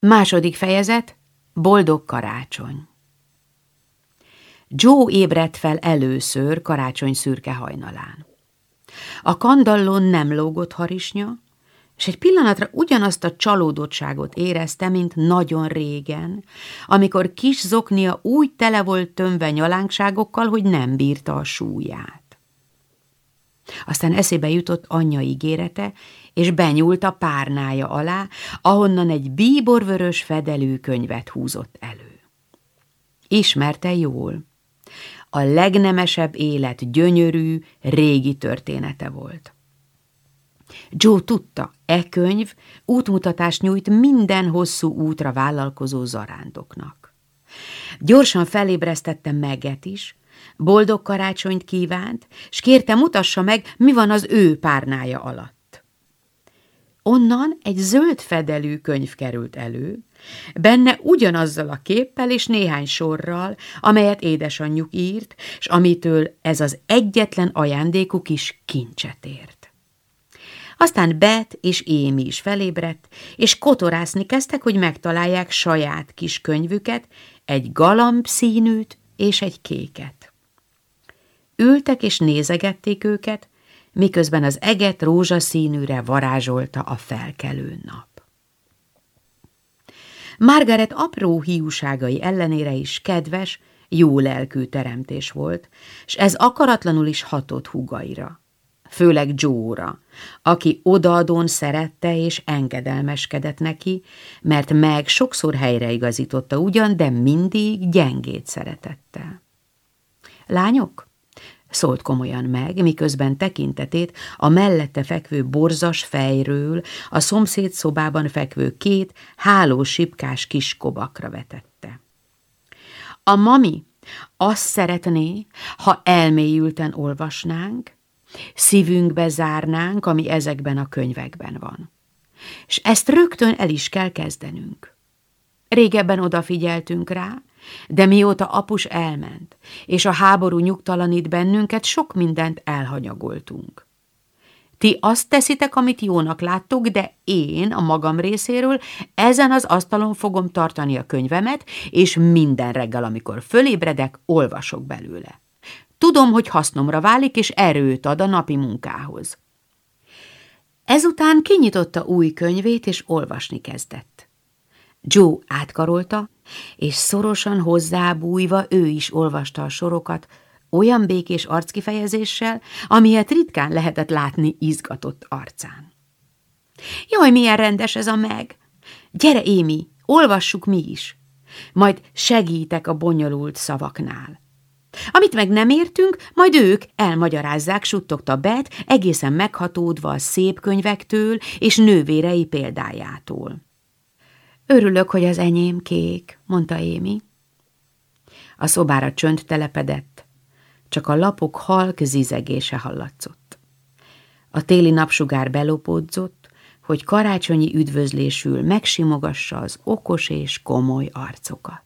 Második fejezet, boldog karácsony. Joe ébredt fel először karácsony szürke hajnalán. A kandallon nem lógott harisnya, és egy pillanatra ugyanazt a csalódottságot érezte, mint nagyon régen, amikor kis zoknia úgy tele volt tömve nyalánkságokkal, hogy nem bírta a súlyát. Aztán eszébe jutott anyja ígérete, és benyúlt a párnája alá, ahonnan egy bíborvörös fedelű könyvet húzott elő. Ismerte jól. A legnemesebb élet gyönyörű, régi története volt. Joe tudta, e könyv útmutatást nyújt minden hosszú útra vállalkozó zarándoknak. Gyorsan felébresztette Meget is, boldog karácsonyt kívánt, s kérte mutassa meg, mi van az ő párnája alatt. Onnan egy zöld fedelű könyv került elő, benne ugyanazzal a képpel és néhány sorral, amelyet édesanyjuk írt, és amitől ez az egyetlen ajándékuk is kincset ért. Aztán Bet és Émi is felébredt, és kotorászni kezdtek, hogy megtalálják saját kis könyvüket, egy galamb színűt és egy kéket. Ültek és nézegették őket, miközben az eget rózsaszínűre varázsolta a felkelő nap. Margaret apró hiúságai ellenére is kedves, jó lelkű teremtés volt, és ez akaratlanul is hatott húgaira, főleg Joe-ra, aki odaadón szerette és engedelmeskedett neki, mert meg sokszor helyreigazította ugyan, de mindig gyengét szeretette. Lányok, szólt komolyan meg, miközben tekintetét a mellette fekvő borzas fejről a szomszéd szobában fekvő két hálós sipkás kis kobakra vetette. A mami azt szeretné, ha elmélyülten olvasnánk, szívünkbe zárnánk, ami ezekben a könyvekben van. És ezt rögtön el is kell kezdenünk. Régebben odafigyeltünk rá, de mióta apus elment, és a háború nyugtalanít bennünket, sok mindent elhanyagoltunk. Ti azt teszitek, amit jónak láttok, de én a magam részéről ezen az asztalon fogom tartani a könyvemet, és minden reggel, amikor fölébredek, olvasok belőle. Tudom, hogy hasznomra válik, és erőt ad a napi munkához. Ezután kinyitotta új könyvét, és olvasni kezdett. Joe átkarolta, és szorosan hozzábújva ő is olvasta a sorokat, olyan békés arckifejezéssel, amilyet ritkán lehetett látni izgatott arcán. Jaj, milyen rendes ez a meg! Gyere, Émi, olvassuk mi is! Majd segítek a bonyolult szavaknál. Amit meg nem értünk, majd ők elmagyarázzák, suttogta Bet, egészen meghatódva a szép könyvektől és nővérei példájától. Örülök, hogy az enyém kék, mondta Émi. A szobára csönd telepedett, csak a lapok halk zizegése hallatszott. A téli napsugár belopódzott, hogy karácsonyi üdvözlésül megsimogassa az okos és komoly arcokat.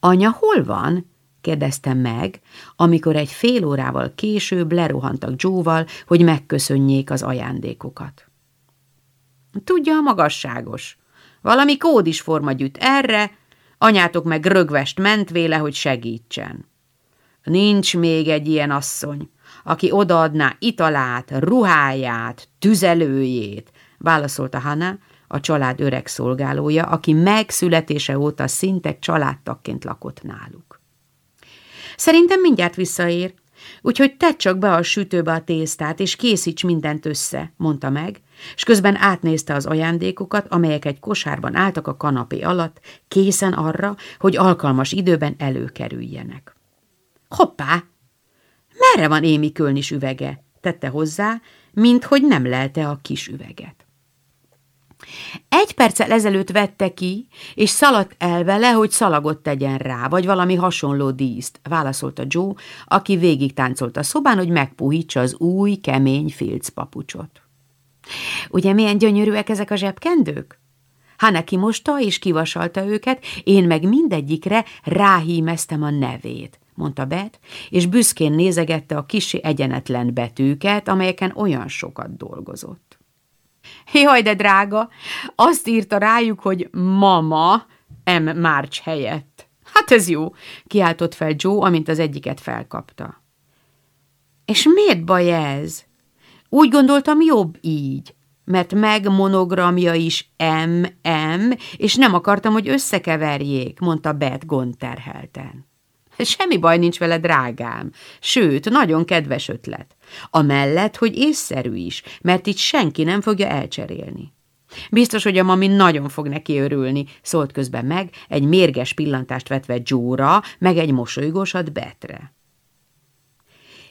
Anya hol van? kérdeztem meg, amikor egy fél órával később lerohantak Joe-val, hogy megköszönjék az ajándékokat. Tudja, a magasságos. Valami kódis forma gyűjt erre, anyátok meg rögvest ment véle, hogy segítsen. Nincs még egy ilyen asszony, aki odaadná italát, ruháját, tüzelőjét, válaszolta Hanna, a család öreg szolgálója, aki megszületése óta szinte családtagként lakott náluk. Szerintem mindjárt visszaér, úgyhogy tedd csak be a sütőbe a tésztát, és készíts mindent össze, mondta meg, és közben átnézte az ajándékokat, amelyek egy kosárban álltak a kanapé alatt, készen arra, hogy alkalmas időben előkerüljenek. Hoppá! Merre van Émi Kölnis üvege? tette hozzá, mint hogy nem lelte a kis üveget. Egy perccel ezelőtt vette ki, és szaladt el vele, hogy szalagot tegyen rá, vagy valami hasonló díszt, válaszolta Joe, aki végig táncolt a szobán, hogy megpuhítsa az új, kemény filc papucsot. Ugye milyen gyönyörűek ezek a zsebkendők? Hanna kimosta és kivasalta őket, én meg mindegyikre ráhímeztem a nevét, mondta Bet, és büszkén nézegette a kisi egyenetlen betűket, amelyeken olyan sokat dolgozott. Jaj, de drága, azt írta rájuk, hogy mama M. March helyett. Hát ez jó, kiáltott fel Joe, amint az egyiket felkapta. És miért baj ez? Úgy gondoltam jobb így, mert meg monogramja is M.M., és nem akartam, hogy összekeverjék, mondta Beth gondterhelten. Semmi baj nincs vele, drágám. Sőt, nagyon kedves ötlet. Amellett, hogy észszerű is, mert itt senki nem fogja elcserélni. Biztos, hogy a mami nagyon fog neki örülni, szólt közben meg, egy mérges pillantást vetve Jóra, meg egy mosolygósat Betre.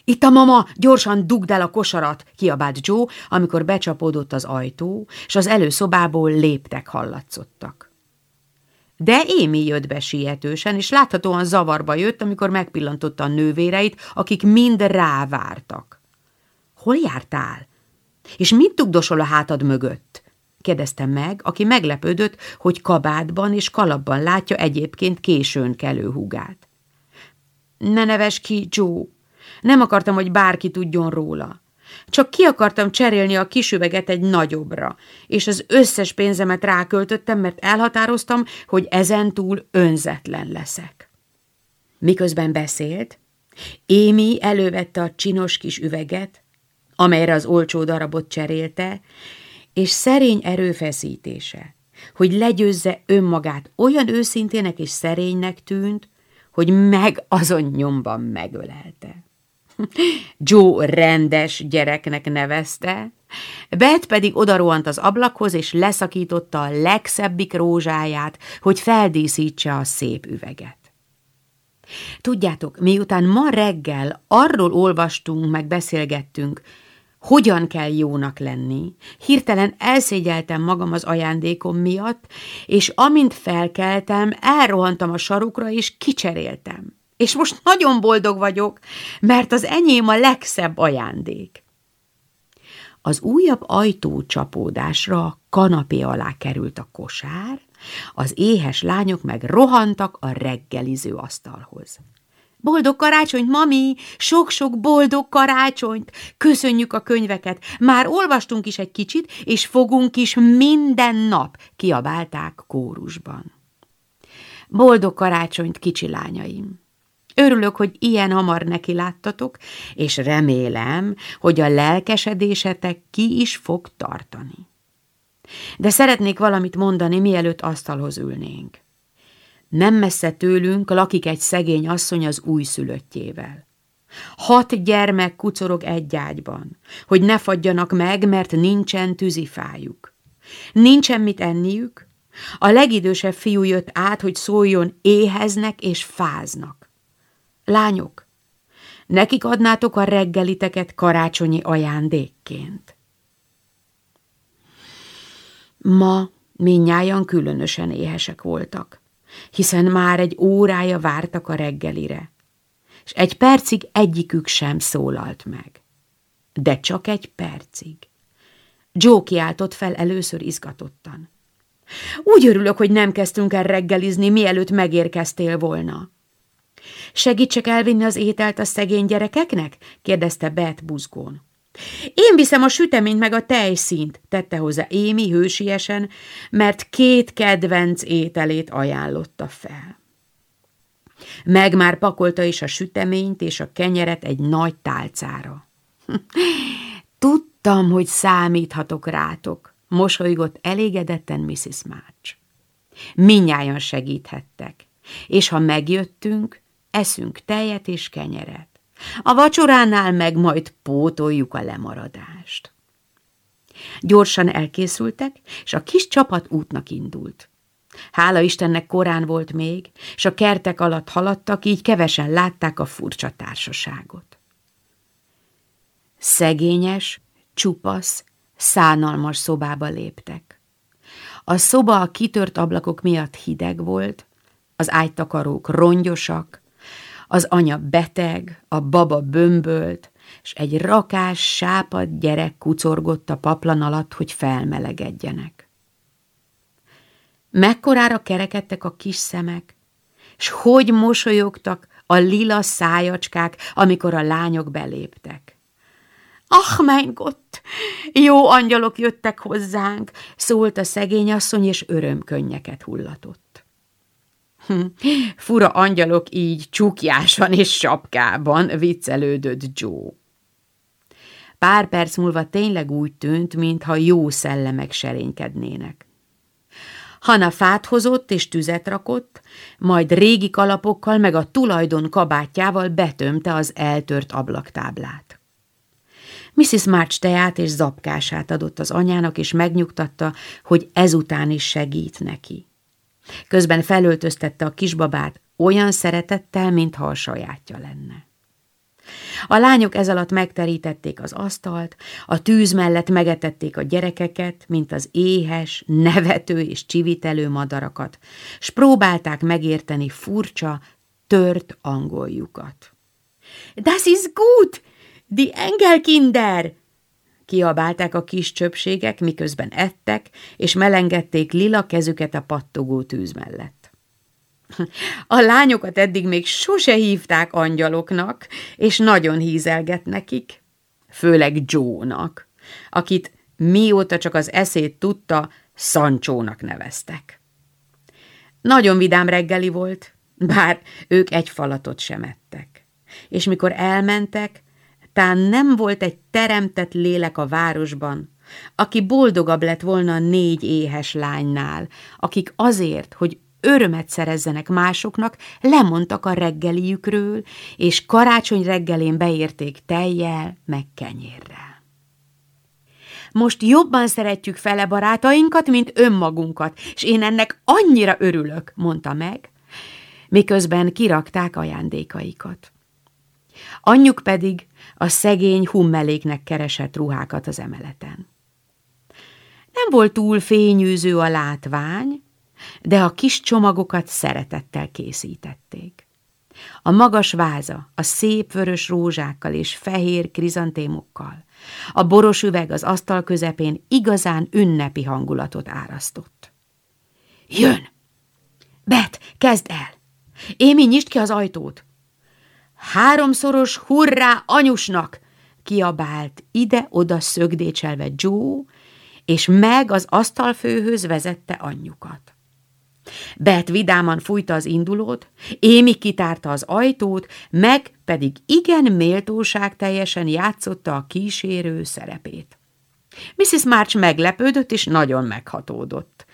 Itt a mama, gyorsan dugd el a kosarat, kiabált Joe, amikor becsapódott az ajtó, és az előszobából léptek hallatszottak. De Émi jött be sietősen, és láthatóan zavarba jött, amikor megpillantotta a nővéreit, akik mind rávártak. Hol jártál? És mit tugdosol a hátad mögött? kérdezte meg, aki meglepődött, hogy kabátban és kalapban látja egyébként későn kelő húgát. Ne neves ki, Joe! Nem akartam, hogy bárki tudjon róla. Csak ki akartam cserélni a kisüveget egy nagyobbra, és az összes pénzemet ráköltöttem, mert elhatároztam, hogy ezentúl önzetlen leszek. Miközben beszélt, Émi elővette a csinos kis üveget, amelyre az olcsó darabot cserélte, és szerény erőfeszítése, hogy legyőzze önmagát olyan őszintének és szerénynek tűnt, hogy meg azon nyomban megölelte. Joe rendes gyereknek nevezte, Beth pedig odarohant az ablakhoz, és leszakította a legszebbik rózsáját, hogy feldíszítse a szép üveget. Tudjátok, miután ma reggel arról olvastunk, meg beszélgettünk, hogyan kell jónak lenni, hirtelen elszégyeltem magam az ajándékom miatt, és amint felkeltem, elrohantam a sarukra, és kicseréltem és most nagyon boldog vagyok, mert az enyém a legszebb ajándék. Az újabb ajtócsapódásra kanapé alá került a kosár, az éhes lányok meg rohantak a reggeliző asztalhoz. Boldog karácsonyt, mami! Sok-sok boldog karácsonyt! Köszönjük a könyveket! Már olvastunk is egy kicsit, és fogunk is minden nap, kiabálták kórusban. Boldog karácsonyt, kicsi lányaim! Örülök, hogy ilyen hamar neki láttatok, és remélem, hogy a lelkesedésetek ki is fog tartani. De szeretnék valamit mondani, mielőtt asztalhoz ülnénk. Nem messze tőlünk lakik egy szegény asszony az újszülöttjével. Hat gyermek kucorog egy ágyban, hogy ne fagyjanak meg, mert nincsen tűzifájuk. Nincsen mit enniük, a legidősebb fiú jött át, hogy szóljon, éheznek és fáznak. Lányok, nekik adnátok a reggeliteket karácsonyi ajándékként. Ma minnyájan különösen éhesek voltak, hiszen már egy órája vártak a reggelire, és egy percig egyikük sem szólalt meg. De csak egy percig. Joe kiáltott fel először izgatottan. Úgy örülök, hogy nem kezdtünk el reggelizni, mielőtt megérkeztél volna. Segítsek elvinni az ételt a szegény gyerekeknek? kérdezte Bet buzgón. Én viszem a süteményt meg a tejszínt, tette hozzá Émi hősiesen, mert két kedvenc ételét ajánlotta fel. Meg már pakolta is a süteményt és a kenyeret egy nagy tálcára. Tudtam, hogy számíthatok rátok, mosolygott elégedetten Mrs. March. Minnyáján segíthettek, és ha megjöttünk, eszünk tejet és kenyeret. A vacsoránál meg majd pótoljuk a lemaradást. Gyorsan elkészültek, és a kis csapat útnak indult. Hála Istennek korán volt még, és a kertek alatt haladtak, így kevesen látták a furcsa társaságot. Szegényes, csupasz, szánalmas szobába léptek. A szoba a kitört ablakok miatt hideg volt, az ágytakarók rongyosak, az anya beteg, a baba bömbölt, és egy rakás, sápad gyerek kucorgott a paplan alatt, hogy felmelegedjenek. Mekkorára kerekedtek a kis szemek, s hogy mosolyogtak a lila szájacskák, amikor a lányok beléptek. Ach, mein Gott! Jó angyalok jöttek hozzánk, szólt a szegény asszony, és örömkönnyeket hullatott. Fura angyalok így csukjásan és sapkában, viccelődött Joe. Pár perc múlva tényleg úgy tűnt, mintha jó szellemek serénykednének. Hana fát hozott és tüzet rakott, majd régi kalapokkal meg a tulajdon kabátjával betömte az eltört ablaktáblát. Mrs. March teát és zapkását adott az anyának, és megnyugtatta, hogy ezután is segít neki. Közben felöltöztette a kisbabát olyan szeretettel, mintha a sajátja lenne. A lányok ez alatt megterítették az asztalt, a tűz mellett megetették a gyerekeket, mint az éhes, nevető és csivitelő madarakat, s próbálták megérteni furcsa, tört angoljukat. Das ist gut! Die Engelkinder! Kiabálták a kis csöpségek, miközben ettek, és melengették lila kezüket a pattogó tűz mellett. A lányokat eddig még sose hívták angyaloknak, és nagyon hízelget nekik, főleg Joe-nak, akit mióta csak az eszét tudta, Szancsónak neveztek. Nagyon vidám reggeli volt, bár ők egy falatot sem ettek. És mikor elmentek, tán nem volt egy teremtett lélek a városban, aki boldogabb lett volna a négy éhes lánynál, akik azért, hogy örömet szerezzenek másoknak, lemondtak a reggeliükről, és karácsony reggelén beérték tejjel, meg kenyérrel. Most jobban szeretjük fele barátainkat, mint önmagunkat, és én ennek annyira örülök, mondta meg, miközben kirakták ajándékaikat. Anyjuk pedig a szegény hummeléknek keresett ruhákat az emeleten. Nem volt túl fényűző a látvány, de a kis csomagokat szeretettel készítették. A magas váza, a szép vörös rózsákkal és fehér krizantémokkal, a boros üveg az asztal közepén igazán ünnepi hangulatot árasztott. Jön! Bet, kezd el! Émi, nyisd ki az ajtót! Háromszoros hurrá anyusnak! kiabált ide-oda szögdécselve Joe, és meg az asztalfőhöz vezette anyjukat. Bet vidáman fújta az indulót, Émi kitárta az ajtót, meg pedig igen méltóság teljesen játszotta a kísérő szerepét. Mrs. March meglepődött és nagyon meghatódott.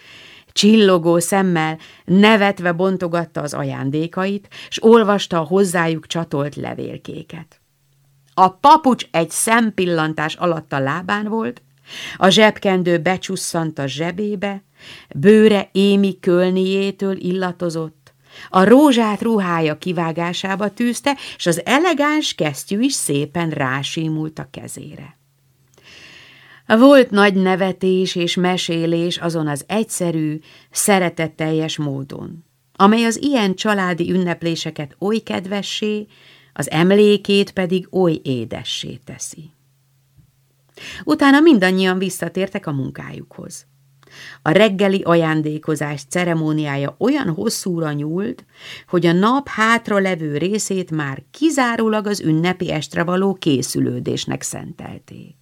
Csillogó szemmel nevetve bontogatta az ajándékait, s olvasta a hozzájuk csatolt levélkéket. A papucs egy szempillantás alatt a lábán volt, a zsebkendő becsusszant a zsebébe, bőre émi kölniétől illatozott, a rózsát ruhája kivágásába tűzte, és az elegáns kesztyű is szépen rásímult a kezére. Volt nagy nevetés és mesélés azon az egyszerű, szeretetteljes módon, amely az ilyen családi ünnepléseket oly kedvessé, az emlékét pedig oly édessé teszi. Utána mindannyian visszatértek a munkájukhoz. A reggeli ajándékozás ceremóniája olyan hosszúra nyúlt, hogy a nap hátra levő részét már kizárólag az ünnepi estre való készülődésnek szentelték.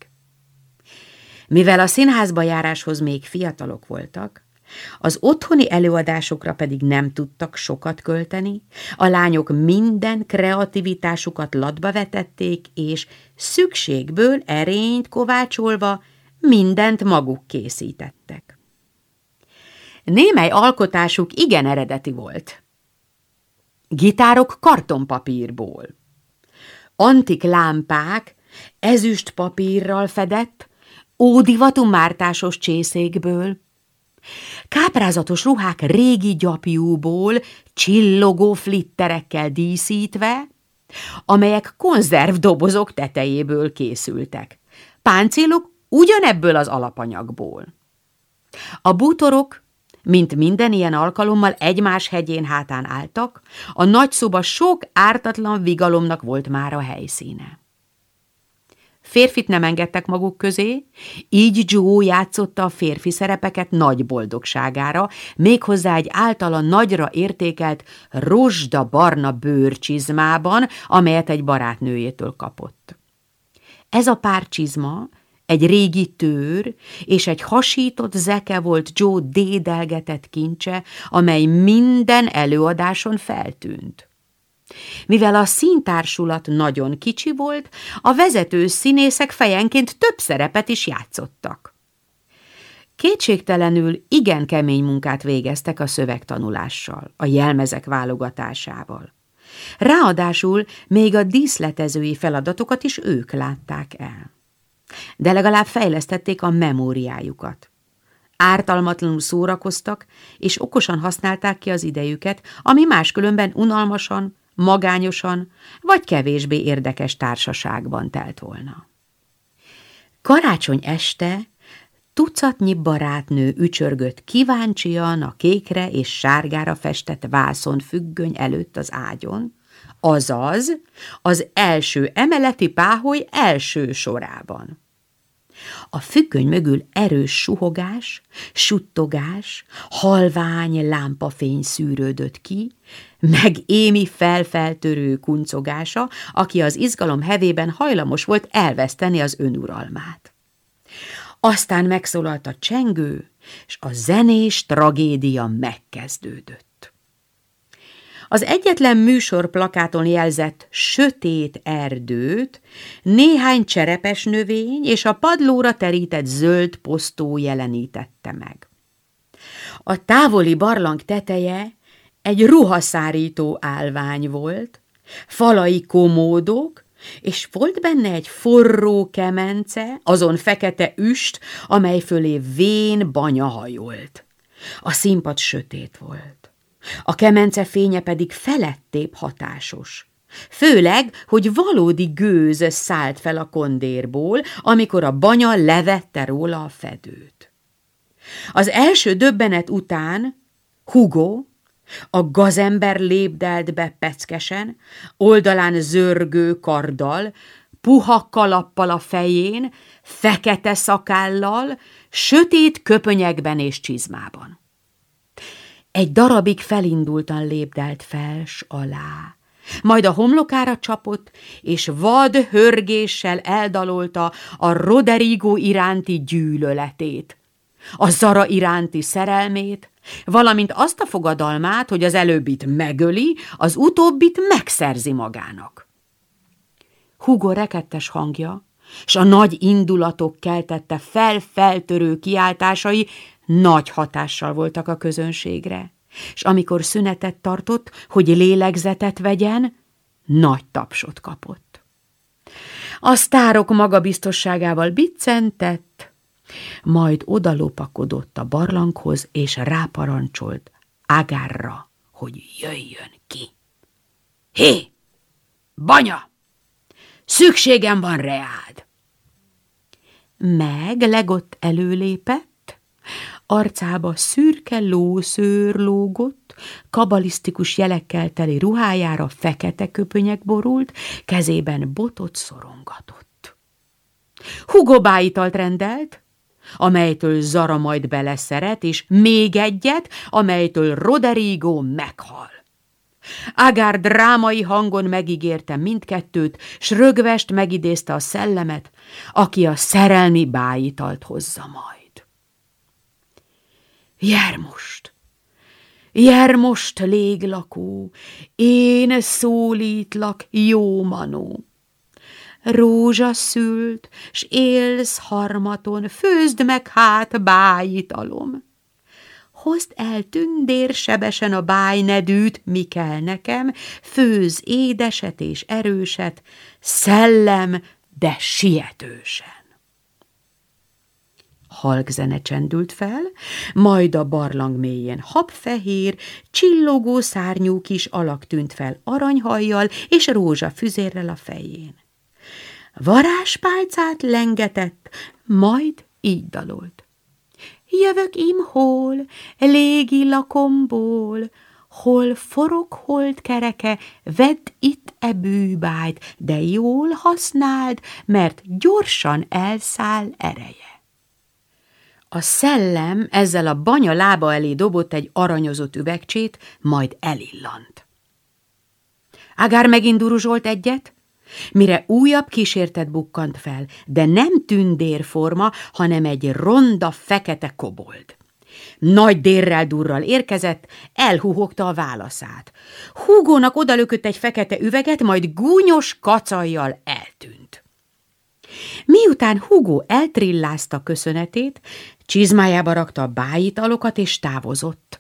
Mivel a színházba járáshoz még fiatalok voltak, az otthoni előadásokra pedig nem tudtak sokat költeni, a lányok minden kreativitásukat latba vetették, és szükségből erényt kovácsolva mindent maguk készítettek. Némely alkotásuk igen eredeti volt. Gitárok kartonpapírból, antik lámpák ezüst papírral fedett, ódivatú mártásos csészékből, Káprázatos ruhák régi gyapjúból, csillogó flitterekkel díszítve, amelyek konzervdobozok tetejéből készültek. Páncélok ugyanebből az alapanyagból. A bútorok, mint minden ilyen alkalommal egymás hegyén hátán álltak, a nagy szoba sok ártatlan vigalomnak volt már a helyszíne. Férfit nem engedtek maguk közé, így Joe játszotta a férfi szerepeket nagy boldogságára, méghozzá egy általa nagyra értékelt rozsda barna bőrcsizmában, amelyet egy barátnőjétől kapott. Ez a pár csizma, egy régi tőr és egy hasított zeke volt Joe dédelgetett kincse, amely minden előadáson feltűnt. Mivel a színtársulat nagyon kicsi volt, a vezető színészek fejenként több szerepet is játszottak. Kétségtelenül igen kemény munkát végeztek a szövegtanulással, a jelmezek válogatásával. Ráadásul még a díszletezői feladatokat is ők látták el. De legalább fejlesztették a memóriájukat. Ártalmatlanul szórakoztak, és okosan használták ki az idejüket, ami máskülönben unalmasan, magányosan vagy kevésbé érdekes társaságban telt volna. Karácsony este tucatnyi barátnő ücsörgött kíváncsian a kékre és sárgára festett vászon függöny előtt az ágyon, azaz az első emeleti páholy első sorában. A függöny mögül erős suhogás, suttogás, halvány lámpafény szűrődött ki, meg Émi felfeltörő kuncogása, aki az izgalom hevében hajlamos volt elveszteni az önuralmát. Aztán megszólalt a csengő, és a zenés tragédia megkezdődött. Az egyetlen műsor plakáton jelzett sötét erdőt, néhány cserepes növény és a padlóra terített zöld posztó jelenítette meg. A távoli barlang teteje egy ruhaszárító állvány volt, falai komódok, és volt benne egy forró kemence, azon fekete üst, amely fölé vén banya hajolt. A színpad sötét volt. A kemence fénye pedig felettébb hatásos. Főleg, hogy valódi gőz szállt fel a kondérból, amikor a banya levette róla a fedőt. Az első döbbenet után Hugo, a gazember lépdelt be peckesen, oldalán zörgő karddal, puha kalappal a fején, fekete szakállal, sötét köpönyekben és csizmában. Egy darabig felindultan lépdelt fels alá, majd a homlokára csapott, és vad hörgéssel eldalolta a Roderigo iránti gyűlöletét, a Zara iránti szerelmét, valamint azt a fogadalmát, hogy az előbbit megöli, az utóbbit megszerzi magának. Hugo rekettes hangja, s a nagy indulatok keltette fel-feltörő kiáltásai nagy hatással voltak a közönségre, és amikor szünetet tartott, hogy lélegzetet vegyen, nagy tapsot kapott. A sztárok magabiztosságával biccentett, majd odalopakodott a barlanghoz, és ráparancsolt Agárra, hogy jöjjön ki. Hé, banya, szükségem van reád! Meg legott előlépett, arcába szürke lószőr lógott, kabalisztikus jelekkel teli ruhájára fekete köpönyek borult, kezében botot szorongatott. Hugo báitalt rendelt, amelytől Zara majd beleszeret, és még egyet, amelytől Roderigo meghal. Agár drámai hangon megígérte mindkettőt, s rögvest megidézte a szellemet, aki a szerelmi báitalt hozza majd. Jár most! Jár most, léglakó, én szólítlak, jó manó! Rózsaszült, s élsz harmaton, főzd meg hát bájitalom. Hozd el tündérsebesen a bájnedűt, mi kell nekem, főz édeset és erőset, szellem, de sietősen halk zene csendült fel, majd a barlang mélyén habfehér, csillogó szárnyú kis alak tűnt fel aranyhajjal és rózsafüzérrel a fején. Varázspálcát lengetett, majd így dalolt. Jövök imhol, légi lakomból, hol forog holt kereke, vedd itt e bűbájt, de jól használd, mert gyorsan elszáll ereje. A szellem ezzel a banya lába elé dobott egy aranyozott üvegcsét, majd elillant. Ágár megint duruzsolt egyet, mire újabb kísértet bukkant fel, de nem tündérforma, hanem egy ronda, fekete kobold. Nagy dérrel durral érkezett, elhuhogta a válaszát. Húgónak odalökött egy fekete üveget, majd gúnyos kacajjal eltűnt. Miután Hugo eltrillázta köszönetét, csizmájába rakta a bájitalokat és távozott.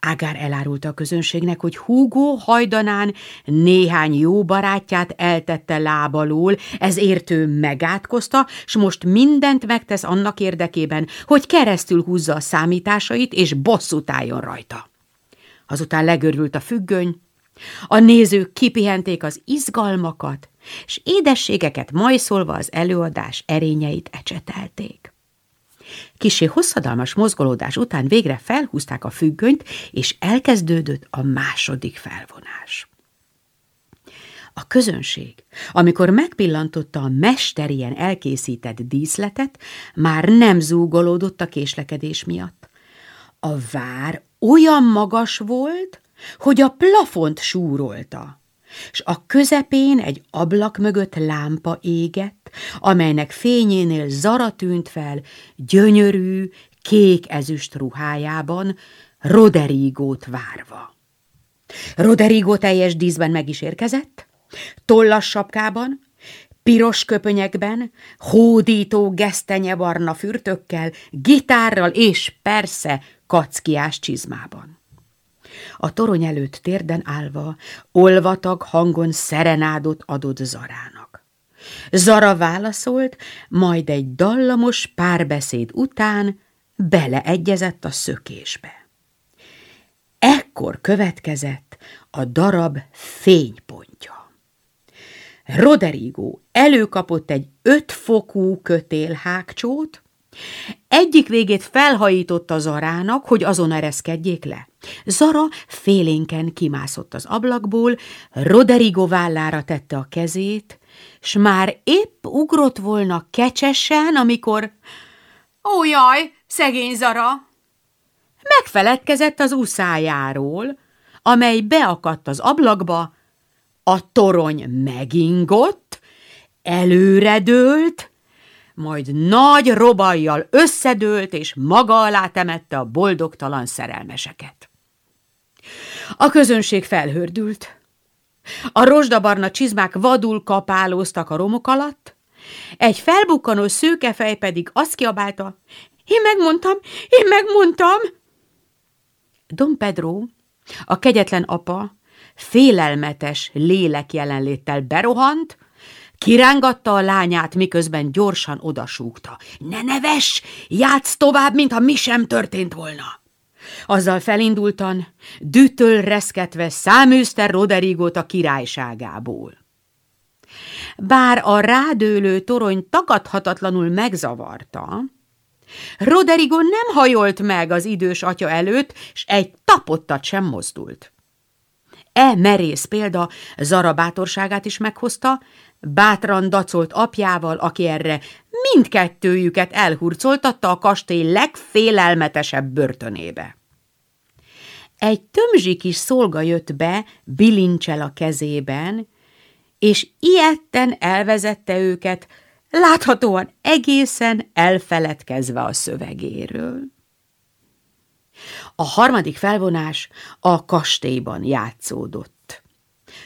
Ágár elárulta a közönségnek, hogy Hugo hajdanán néhány jó barátját eltette lábalól, ez értő megátkozta, s most mindent megtesz annak érdekében, hogy keresztül húzza a számításait és bosszút álljon rajta. Azután legörült a függöny, a nézők kipihenték az izgalmakat, s édességeket majszolva az előadás erényeit ecsetelték. Kisé hosszadalmas mozgolódás után végre felhúzták a függönyt, és elkezdődött a második felvonás. A közönség, amikor megpillantotta a mesterien elkészített díszletet, már nem zúgolódott a késlekedés miatt. A vár olyan magas volt, hogy a plafont súrolta, s a közepén egy ablak mögött lámpa égett, amelynek fényénél Zara tűnt fel, gyönyörű, kék ezüst ruhájában, Roderigót várva. Roderigo teljes díszben meg is érkezett, tollas sapkában, piros köpönyekben, hódító gesztenyebarna fürtökkel, gitárral és persze kackiás csizmában. A torony előtt térden állva, olvatag hangon szerenádot adott Zarának. Zara válaszolt, majd egy dallamos párbeszéd után beleegyezett a szökésbe. Ekkor következett a darab fénypontja. Roderigo előkapott egy ötfokú kötélhágcsót, egyik végét felhajította Zarának, hogy azon ereszkedjék le. Zara félénken kimászott az ablakból, Roderigo vállára tette a kezét, s már épp ugrott volna kecsesen, amikor... Ó, jaj, szegény Zara! Megfeledkezett az uszájáról, amely beakadt az ablakba, a torony megingott, előredőlt, majd nagy robajjal összedőlt és maga alá temette a boldogtalan szerelmeseket. A közönség felhördült. A rozsdabarna csizmák vadul kapálóztak a romok alatt, egy felbukkanó szőkefej pedig azt kiabálta, én megmondtam, én megmondtam. Don Pedro, a kegyetlen apa, félelmetes lélek jelenléttel berohant, Kirángatta a lányát, miközben gyorsan odasúgta. Ne neves, játsz tovább, mintha mi sem történt volna. Azzal felindultan, dütöl reszketve száműzte Roderigót a királyságából. Bár a rádőlő torony tagadhatatlanul megzavarta, Roderigo nem hajolt meg az idős atya előtt, s egy tapottat sem mozdult. E merész példa Zara bátorságát is meghozta, Bátran dacolt apjával, aki erre mindkettőjüket elhurcoltatta a kastély legfélelmetesebb börtönébe. Egy tömzsi kis szolga jött be, bilincsel a kezében, és ilyetten elvezette őket, láthatóan egészen elfeledkezve a szövegéről. A harmadik felvonás a kastélyban játszódott.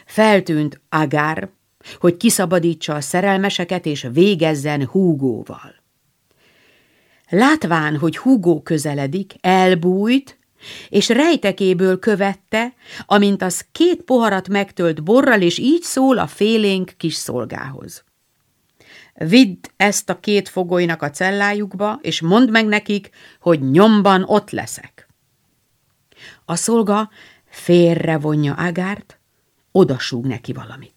Feltűnt Agár, hogy kiszabadítsa a szerelmeseket és végezzen Húgóval. Látván, hogy Húgó közeledik, elbújt, és rejtekéből követte, amint az két poharat megtölt borral, és így szól a félénk kis szolgához. Vidd ezt a két fogolynak a cellájukba, és mondd meg nekik, hogy nyomban ott leszek. A szolga félre vonja Ágárt, odasúg neki valamit.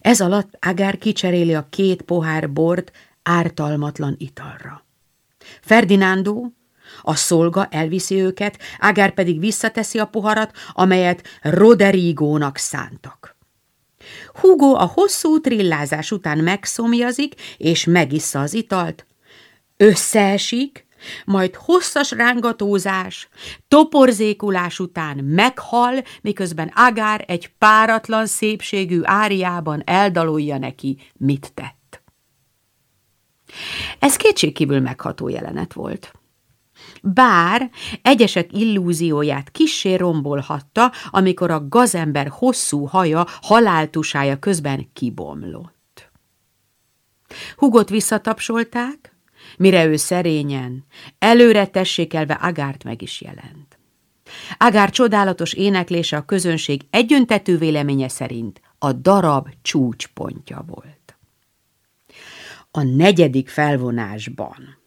Ez alatt Agár kicseréli a két pohár bort ártalmatlan italra. Ferdinándó, a szolga elviszi őket, Agár pedig visszateszi a poharat, amelyet Roderigónak szántak. Hugo a hosszú trillázás után megszomjazik, és megissza az italt, összeesik, majd hosszas rángatózás, toporzékulás után meghal, miközben Agár egy páratlan szépségű áriában eldalolja neki, mit tett. Ez kétségkívül megható jelenet volt. Bár egyesek illúzióját kissé rombolhatta, amikor a gazember hosszú haja haláltusája közben kibomlott. Hugot visszatapsolták, mire ő szerényen, előre tessékelve Agárt meg is jelent. Agár csodálatos éneklése a közönség egyöntetű véleménye szerint a darab csúcspontja volt. A negyedik felvonásban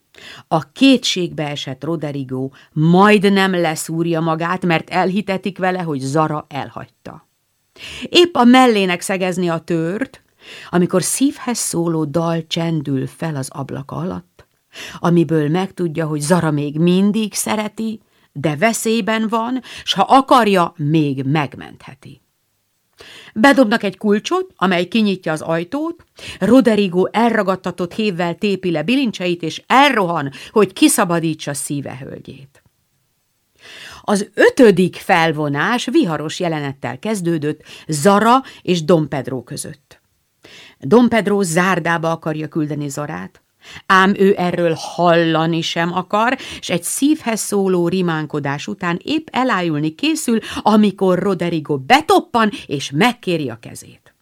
a kétségbe esett Roderigo majdnem leszúrja magát, mert elhitetik vele, hogy Zara elhagyta. Épp a mellének szegezni a tört, amikor szívhez szóló dal csendül fel az ablaka alatt, amiből megtudja, hogy Zara még mindig szereti, de veszélyben van, s ha akarja, még megmentheti. Bedobnak egy kulcsot, amely kinyitja az ajtót, Roderigo elragadtatott hévvel tépi le bilincseit, és elrohan, hogy kiszabadítsa szíve hölgyét. Az ötödik felvonás viharos jelenettel kezdődött Zara és Dom Pedro között. Dom Pedro zárdába akarja küldeni Zarát, Ám ő erről hallani sem akar, és egy szívhez szóló rimánkodás után épp elájulni készül, amikor Roderigo betoppan és megkéri a kezét.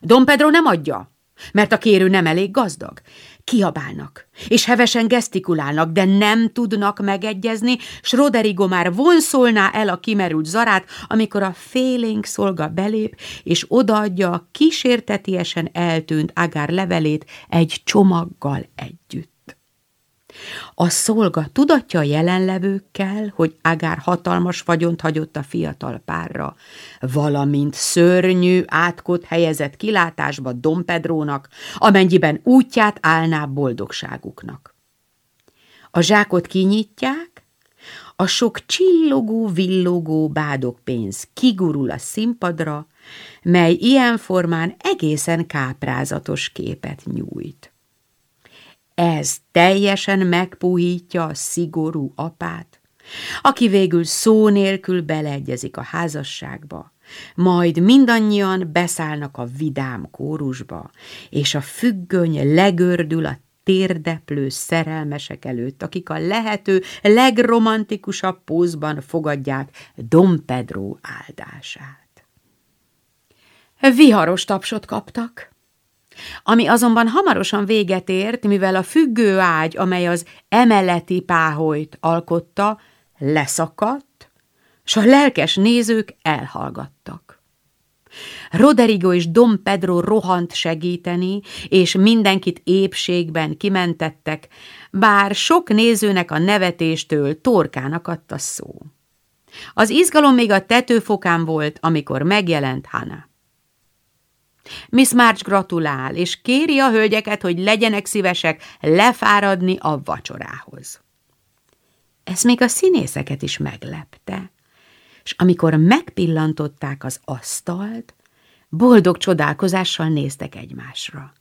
Don Pedro nem adja, mert a kérő nem elég gazdag. Kiabálnak, és hevesen gesztikulálnak, de nem tudnak megegyezni, Roderigo már vonszolná el a kimerült zarát, amikor a félénk szolga belép, és odaadja a kísértetiesen eltűnt Agár levelét egy csomaggal együtt. A szolga tudatja a jelenlevőkkel, hogy Agár hatalmas vagyont hagyott a fiatal párra, valamint szörnyű átkot helyezett kilátásba Dompedrónak, amennyiben útját állná boldogságuknak. A zsákot kinyitják, a sok csillogó, villogó bádogpénz kigurul a színpadra, mely ilyen formán egészen káprázatos képet nyújt. Ez teljesen megpuhítja a szigorú apát, aki végül szó nélkül beleegyezik a házasságba, majd mindannyian beszállnak a vidám kórusba, és a függöny legördül a térdeplő szerelmesek előtt, akik a lehető legromantikusabb pózban fogadják Dom Pedro áldását. Viharos tapsot kaptak, ami azonban hamarosan véget ért, mivel a függő ágy, amely az emeleti páholyt alkotta, leszakadt, s a lelkes nézők elhallgattak. Roderigo és Dom Pedro rohant segíteni, és mindenkit épségben kimentettek, bár sok nézőnek a nevetéstől torkának adta szó. Az izgalom még a tetőfokán volt, amikor megjelent Hannah. Miss March gratulál, és kéri a hölgyeket, hogy legyenek szívesek lefáradni a vacsorához. Ez még a színészeket is meglepte, és amikor megpillantották az asztalt, boldog csodálkozással néztek egymásra.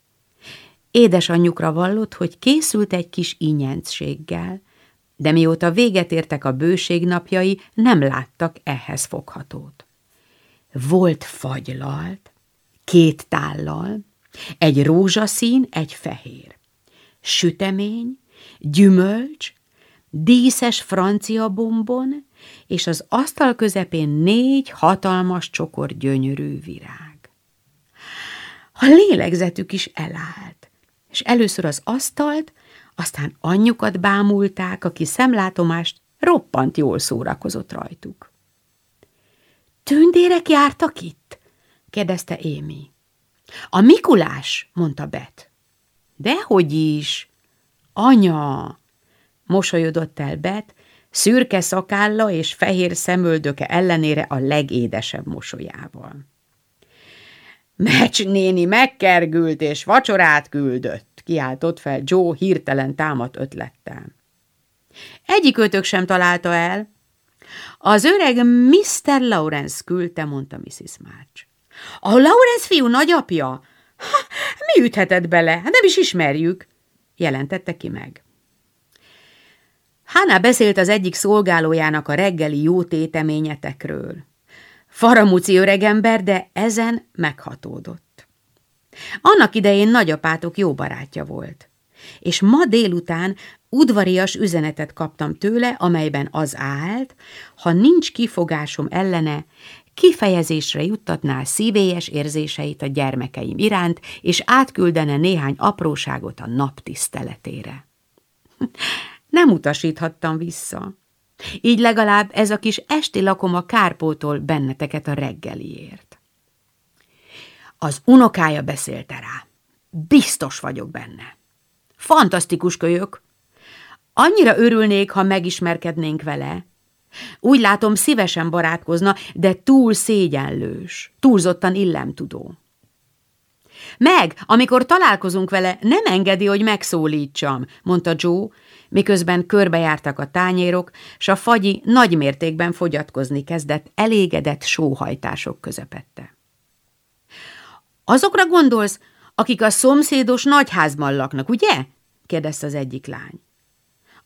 Édesanyjukra vallott, hogy készült egy kis inyencséggel, de mióta véget értek a bőség napjai, nem láttak ehhez foghatót. Volt fagylalt, két tállal, egy rózsaszín, egy fehér. Sütemény, gyümölcs, díszes francia bombon, és az asztal közepén négy hatalmas csokor gyönyörű virág. A lélegzetük is elállt, és először az asztalt, aztán anyjukat bámulták, aki szemlátomást roppant jól szórakozott rajtuk. Tündérek jártak itt? Kérdezte Émi. A Mikulás, mondta Bet. Dehogy is. Anya, mosolyodott el Bet, szürke szakálla és fehér szemöldöke ellenére a legédesebb mosolyával. Mecs néni megkergült és vacsorát küldött, kiáltott fel Joe hirtelen támadt ötlettel. Egyik ötök sem találta el. Az öreg Mr. Lawrence küldte, mondta Mrs. March. A Laurence fiú nagyapja? Ha, mi üthetett bele? Nem is ismerjük, jelentette ki meg. Hanna beszélt az egyik szolgálójának a reggeli jó téteményetekről. Faramuci öregember, de ezen meghatódott. Annak idején nagyapátok jó barátja volt, és ma délután udvarias üzenetet kaptam tőle, amelyben az állt, ha nincs kifogásom ellene, kifejezésre juttatná szívélyes érzéseit a gyermekeim iránt, és átküldene néhány apróságot a nap tiszteletére. Nem utasíthattam vissza. Így legalább ez a kis esti lakoma kárpótol benneteket a reggeliért. Az unokája beszélte rá. Biztos vagyok benne. Fantasztikus kölyök. Annyira örülnék, ha megismerkednénk vele. Úgy látom, szívesen barátkozna, de túl szégyenlős, túlzottan illemtudó. Meg, amikor találkozunk vele, nem engedi, hogy megszólítsam, mondta Joe, miközben körbejártak a tányérok, s a fagyi nagy mértékben fogyatkozni kezdett elégedett sóhajtások közepette. Azokra gondolsz, akik a szomszédos nagyházban laknak, ugye? kérdezte az egyik lány.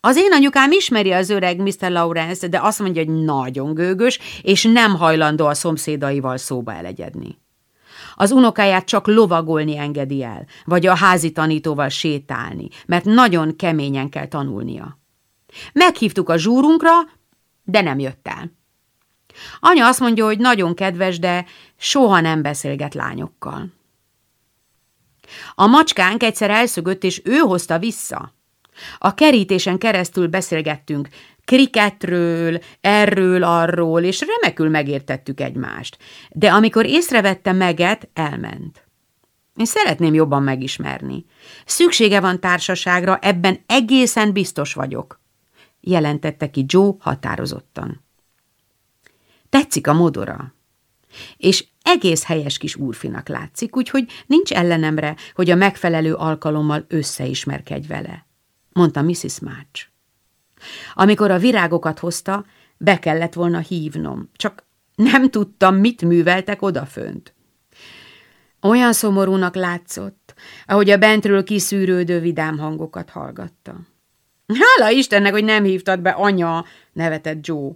Az én anyukám ismeri az öreg Mr. Lawrence, de azt mondja, hogy nagyon gőgös, és nem hajlandó a szomszédaival szóba elegyedni. Az unokáját csak lovagolni engedi el, vagy a házi tanítóval sétálni, mert nagyon keményen kell tanulnia. Meghívtuk a zsúrunkra, de nem jött el. Anya azt mondja, hogy nagyon kedves, de soha nem beszélget lányokkal. A macskánk egyszer elszögött, és ő hozta vissza. A kerítésen keresztül beszélgettünk, kriketről, erről, arról, és remekül megértettük egymást. De amikor észrevette meget, elment. Én szeretném jobban megismerni. Szüksége van társaságra, ebben egészen biztos vagyok, jelentette ki Joe határozottan. Tetszik a modora, és egész helyes kis úrfinak látszik, úgyhogy nincs ellenemre, hogy a megfelelő alkalommal összeismerkedj vele, mondta Mrs. March. Amikor a virágokat hozta, be kellett volna hívnom, csak nem tudtam, mit műveltek odafönt. Olyan szomorúnak látszott, ahogy a bentről kiszűrődő vidám hangokat hallgatta. Hála Istennek, hogy nem hívtad be, anya, nevetett Joe.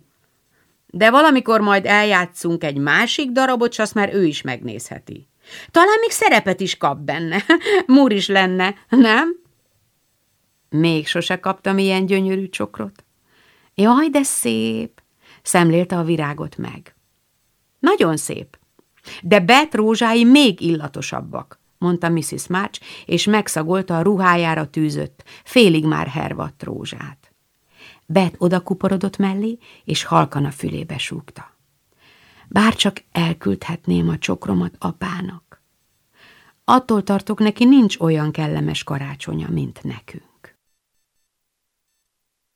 De valamikor majd eljátszunk egy másik darabot, s azt már ő is megnézheti. Talán még szerepet is kap benne. Múr is lenne, nem? Még sose kaptam ilyen gyönyörű csokrot. Jaj, de szép! Szemlélte a virágot meg. Nagyon szép, de Bet rózsái még illatosabbak, mondta Mrs. March, és megszagolta a ruhájára tűzött, félig már hervadt rózsát. Bet odakuporodott mellé, és halkan a fülébe súgta. Bár csak elküldhetném a csokromat apának. Attól tartok, neki nincs olyan kellemes karácsonya, mint nekünk.